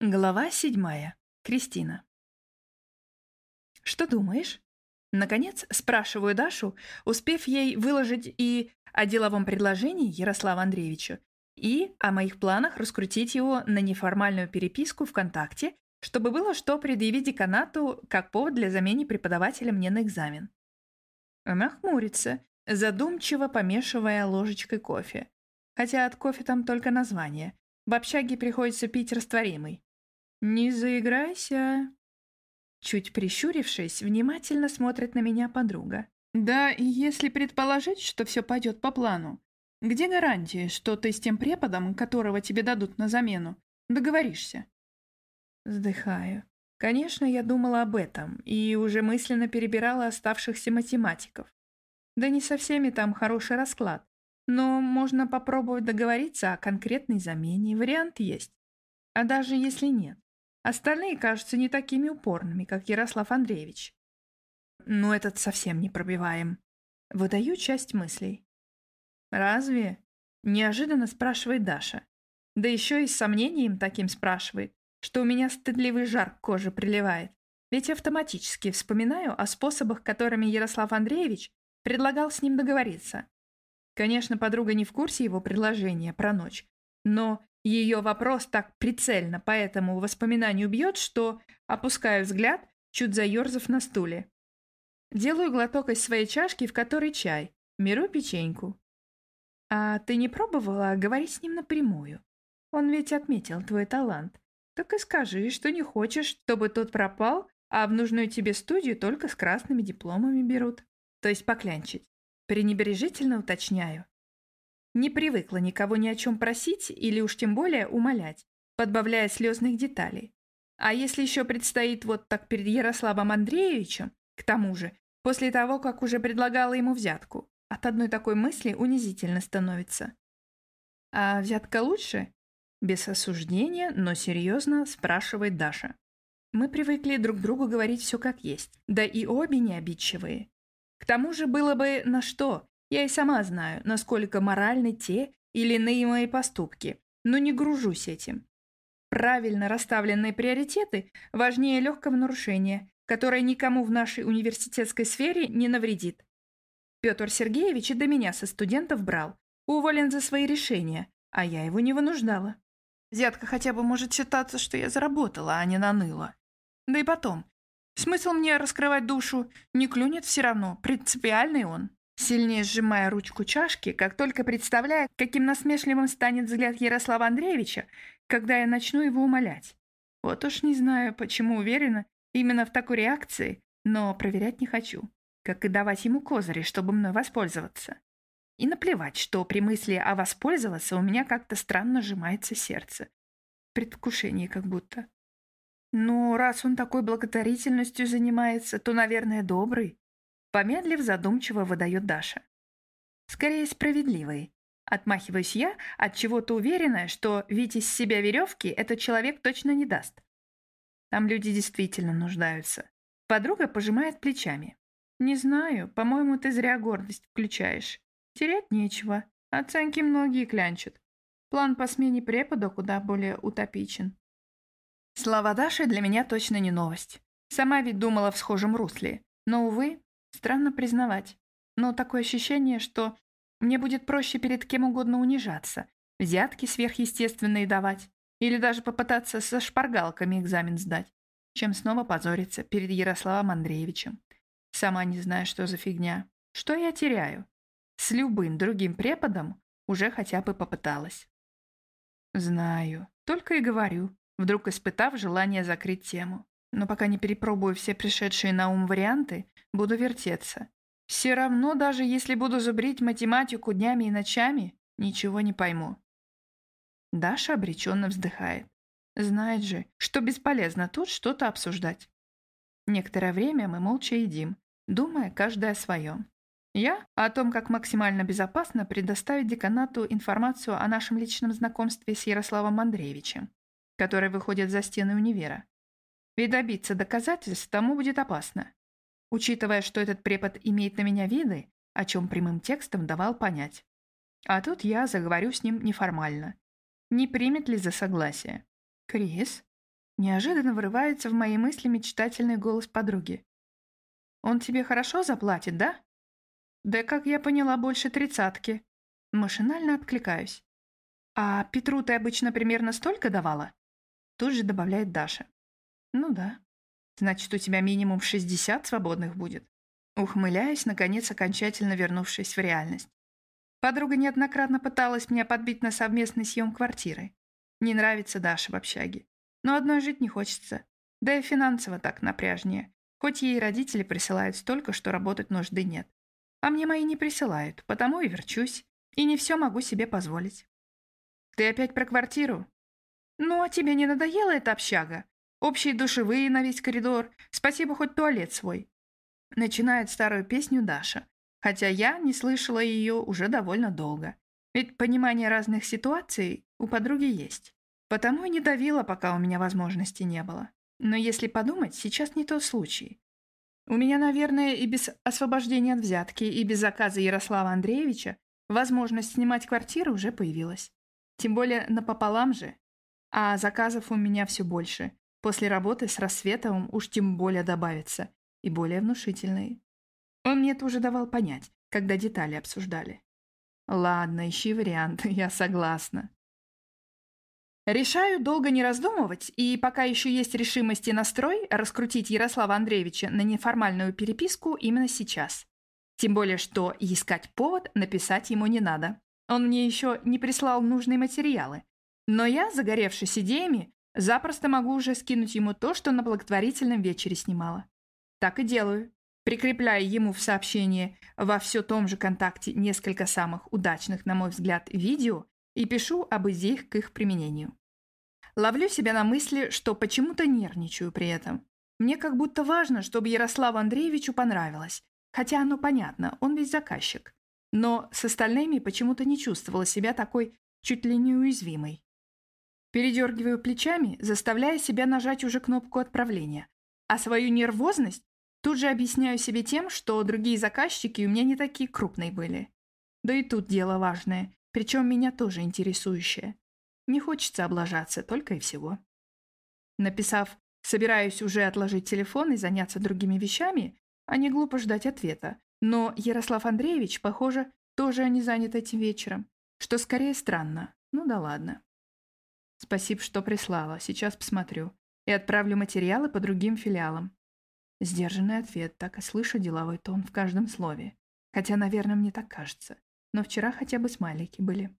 Глава седьмая. Кристина. «Что думаешь?» Наконец, спрашиваю Дашу, успев ей выложить и о деловом предложении Ярослава Андреевича, и о моих планах раскрутить его на неформальную переписку ВКонтакте, чтобы было что предъявить деканату как повод для замены преподавателя мне на экзамен. Она хмурится, задумчиво помешивая ложечкой кофе. Хотя от кофе там только название. В общаге приходится пить растворимый. «Не заиграйся!» Чуть прищурившись, внимательно смотрит на меня подруга. «Да, и если предположить, что все пойдет по плану, где гарантия, что ты с тем преподом, которого тебе дадут на замену, договоришься?» Вздыхаю. Конечно, я думала об этом и уже мысленно перебирала оставшихся математиков. Да не со всеми там хороший расклад, но можно попробовать договориться о конкретной замене, вариант есть. А даже если нет, Остальные кажутся не такими упорными, как Ярослав Андреевич. Но этот совсем не пробиваем. Выдаю часть мыслей. «Разве?» — неожиданно спрашивает Даша. Да еще и с сомнением таким спрашивает, что у меня стыдливый жар к коже приливает. Ведь автоматически вспоминаю о способах, которыми Ярослав Андреевич предлагал с ним договориться. Конечно, подруга не в курсе его предложения про ночь, но ее вопрос так прицельно по этому воспоминанию бьет, что опускаю взгляд, чуть заерзав на стуле. Делаю глоток из своей чашки, в которой чай. Беру печеньку. «А ты не пробовала говорить с ним напрямую? Он ведь отметил твой талант. Так и скажи, что не хочешь, чтобы тот пропал, а в нужную тебе студию только с красными дипломами берут. То есть поклянчить. Пренебрежительно уточняю. Не привыкла никого ни о чем просить или уж тем более умолять, подбавляя слезных деталей. А если еще предстоит вот так перед Ярославом Андреевичем, к тому же, после того, как уже предлагала ему взятку, от одной такой мысли унизительно становится. А взятка лучше? Без осуждения, но серьезно спрашивает Даша. Мы привыкли друг другу говорить все как есть, да и обе не обидчивые. К тому же было бы на что, я и сама знаю, насколько моральны те или иные мои поступки, но не гружусь этим. Правильно расставленные приоритеты важнее легкого нарушения, которое никому в нашей университетской сфере не навредит. Петр Сергеевич и до меня со студентов брал, уволен за свои решения, а я его не вынуждала. Взятка хотя бы может считаться, что я заработала, а не наныла. Да и потом, смысл мне раскрывать душу, не клюнет все равно, принципиальный он сильнее сжимая ручку чашки, как только представляя, каким насмешливым станет взгляд Ярослава Андреевича, когда я начну его умолять. Вот уж не знаю, почему уверена именно в такой реакции, но проверять не хочу, как и давать ему козыри, чтобы мной воспользоваться. И наплевать, что при мысли о воспользоваться у меня как-то странно сжимается сердце. Предвкушение как будто. Ну, раз он такой благотворительностью занимается, то, наверное, добрый. Помедлив, задумчиво выдает Даша. Скорее справедливый. Отмахиваюсь я, от чего-то уверенная, что ведь из себя веревки этот человек точно не даст. Там люди действительно нуждаются. Подруга пожимает плечами. «Не знаю, по-моему, ты зря гордость включаешь. Терять нечего. Оценки многие клянчат. План по смене препода куда более утопичен». Слова Даши для меня точно не новость. Сама ведь думала в схожем русле. Но, увы, Странно признавать, но такое ощущение, что мне будет проще перед кем угодно унижаться, взятки сверхъестественные давать или даже попытаться со шпаргалками экзамен сдать, чем снова позориться перед Ярославом Андреевичем. Сама не знаю, что за фигня. Что я теряю? С любым другим преподом уже хотя бы попыталась. Знаю, только и говорю, вдруг испытав желание закрыть тему. Но пока не перепробую все пришедшие на ум варианты, буду вертеться. Все равно, даже если буду зубрить математику днями и ночами, ничего не пойму. Даша обреченно вздыхает. Знает же, что бесполезно тут что-то обсуждать. Некоторое время мы молча едим, думая каждый о своем. Я о том, как максимально безопасно предоставить деканату информацию о нашем личном знакомстве с Ярославом Андреевичем, который выходит за стены универа. Ведь добиться доказательств тому будет опасно. Учитывая, что этот препод имеет на меня виды, о чем прямым текстом давал понять. А тут я заговорю с ним неформально. Не примет ли за согласие? Крис? Неожиданно вырывается в мои мысли мечтательный голос подруги. «Он тебе хорошо заплатит, да?» «Да, как я поняла, больше тридцатки». Машинально откликаюсь. «А Петру ты обычно примерно столько давала?» Тут же добавляет Даша. «Ну да. Значит, у тебя минимум шестьдесят свободных будет». Ухмыляясь, наконец, окончательно вернувшись в реальность. Подруга неоднократно пыталась меня подбить на совместный съем квартиры. Не нравится Даша в общаге. Но одной жить не хочется. Да и финансово так напряжнее. Хоть ей родители присылают столько, что работать нужды нет. А мне мои не присылают, потому и верчусь. И не все могу себе позволить. Ты опять про квартиру? Ну, а тебе не надоела эта общага? Общие душевые на весь коридор. Спасибо, хоть туалет свой. Начинает старую песню Даша. Хотя я не слышала ее уже довольно долго. Ведь понимание разных ситуаций у подруги есть. Потому и не давила, пока у меня возможности не было. Но если подумать, сейчас не тот случай. У меня, наверное, и без освобождения от взятки, и без заказа Ярослава Андреевича возможность снимать квартиру уже появилась. Тем более напополам же. А заказов у меня все больше. После работы с Рассветовым уж тем более добавится. И более внушительные. Он мне это уже давал понять, когда детали обсуждали. Ладно, ищи варианты, я согласна. Решаю долго не раздумывать, и пока еще есть решимость и настрой раскрутить Ярослава Андреевича на неформальную переписку именно сейчас. Тем более, что искать повод написать ему не надо. Он мне еще не прислал нужные материалы. Но я, загоревшись идеями, запросто могу уже скинуть ему то, что на благотворительном вечере снимала. Так и делаю. Прикрепляя ему в сообщение во все том же контакте несколько самых удачных, на мой взгляд, видео и пишу об идеях к их применению. Ловлю себя на мысли, что почему-то нервничаю при этом. Мне как будто важно, чтобы Ярославу Андреевичу понравилось, хотя оно понятно, он ведь заказчик. Но с остальными почему-то не чувствовала себя такой чуть ли не уязвимой. Передергиваю плечами, заставляя себя нажать уже кнопку отправления. А свою нервозность тут же объясняю себе тем, что другие заказчики у меня не такие крупные были. Да и тут дело важное. Причем меня тоже интересующее. Не хочется облажаться, только и всего. Написав «собираюсь уже отложить телефон и заняться другими вещами», а не глупо ждать ответа. Но Ярослав Андреевич, похоже, тоже не занят этим вечером, что скорее странно. Ну да ладно. Спасибо, что прислала. Сейчас посмотрю. И отправлю материалы по другим филиалам. Сдержанный ответ, так и слышу деловой тон в каждом слове. Хотя, наверное, мне так кажется но вчера хотя бы смайлики были.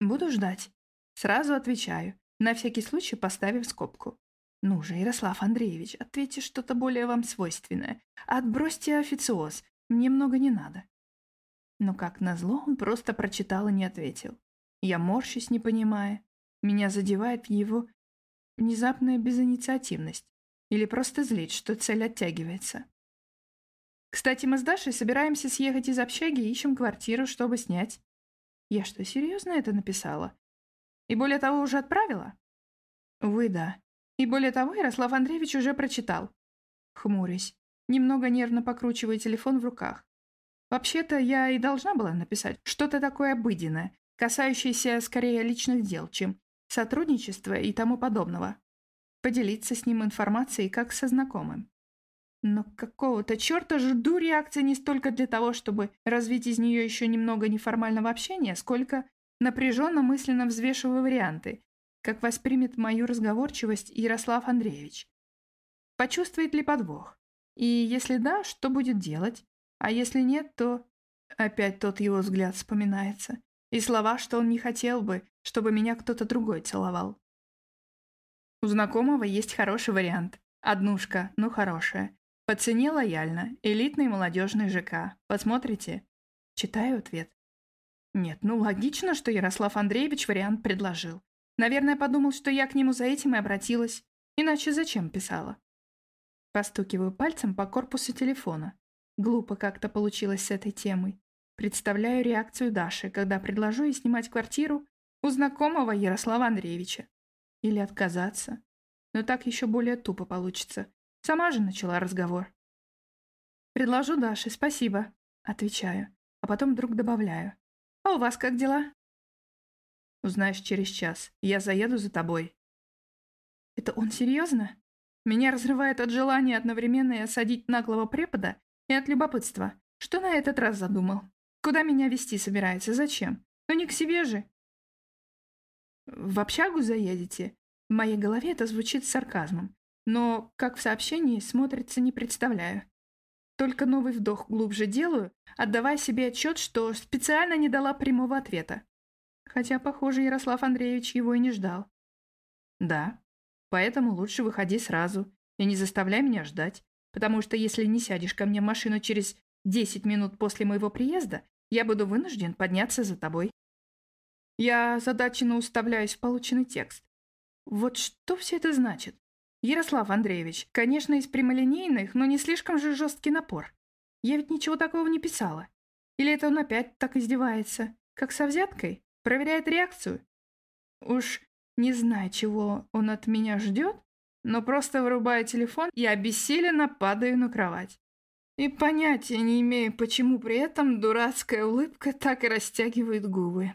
Буду ждать. Сразу отвечаю, на всякий случай поставив скобку. Ну же, Ярослав Андреевич, ответьте что-то более вам свойственное. Отбросьте официоз, мне много не надо. Но как назло, он просто прочитал и не ответил. Я морщусь, не понимая. Меня задевает его внезапная безинициативность. Или просто злит, что цель оттягивается. Кстати, мы с Дашей собираемся съехать из общаги и ищем квартиру, чтобы снять. Я что, серьезно это написала? И более того, уже отправила? Вы да. И более того, Ярослав Андреевич уже прочитал. Хмурясь, немного нервно покручивая телефон в руках. Вообще-то я и должна была написать что-то такое обыденное, касающееся скорее личных дел, чем сотрудничества и тому подобного. Поделиться с ним информацией, как со знакомым. Но какого-то черта жду реакции не столько для того, чтобы развить из нее еще немного неформального общения, сколько напряженно мысленно взвешиваю варианты, как воспримет мою разговорчивость Ярослав Андреевич. Почувствует ли подвох? И если да, что будет делать? А если нет, то... Опять тот его взгляд вспоминается. И слова, что он не хотел бы, чтобы меня кто-то другой целовал. У знакомого есть хороший вариант. Однушка, ну хорошая. По цене лояльно. Элитный молодежный ЖК. Посмотрите. Читаю ответ. Нет, ну логично, что Ярослав Андреевич вариант предложил. Наверное, подумал, что я к нему за этим и обратилась. Иначе зачем писала? Постукиваю пальцем по корпусу телефона. Глупо как-то получилось с этой темой. Представляю реакцию Даши, когда предложу ей снимать квартиру у знакомого Ярослава Андреевича. Или отказаться. Но так еще более тупо получится. Сама же начала разговор. «Предложу Даше, спасибо», — отвечаю, а потом вдруг добавляю. «А у вас как дела?» «Узнаешь через час. Я заеду за тобой». Это он серьезно? Меня разрывает от желания одновременно и осадить наглого препода, и от любопытства. Что на этот раз задумал? Куда меня вести собирается? Зачем? Ну не к себе же. В общагу заедете? В моей голове это звучит сарказмом. Но, как в сообщении, смотрится не представляю. Только новый вдох глубже делаю, отдавая себе отчет, что специально не дала прямого ответа. Хотя, похоже, Ярослав Андреевич его и не ждал. Да, поэтому лучше выходи сразу и не заставляй меня ждать, потому что если не сядешь ко мне в машину через 10 минут после моего приезда, я буду вынужден подняться за тобой. Я задаченно уставляюсь в полученный текст. Вот что все это значит? Ярослав Андреевич, конечно, из прямолинейных, но не слишком же жесткий напор. Я ведь ничего такого не писала. Или это он опять так издевается? Как со взяткой? Проверяет реакцию? Уж не знаю, чего он от меня ждет, но просто вырубаю телефон и обессиленно падаю на кровать. И понятия не имею, почему при этом дурацкая улыбка так и растягивает губы.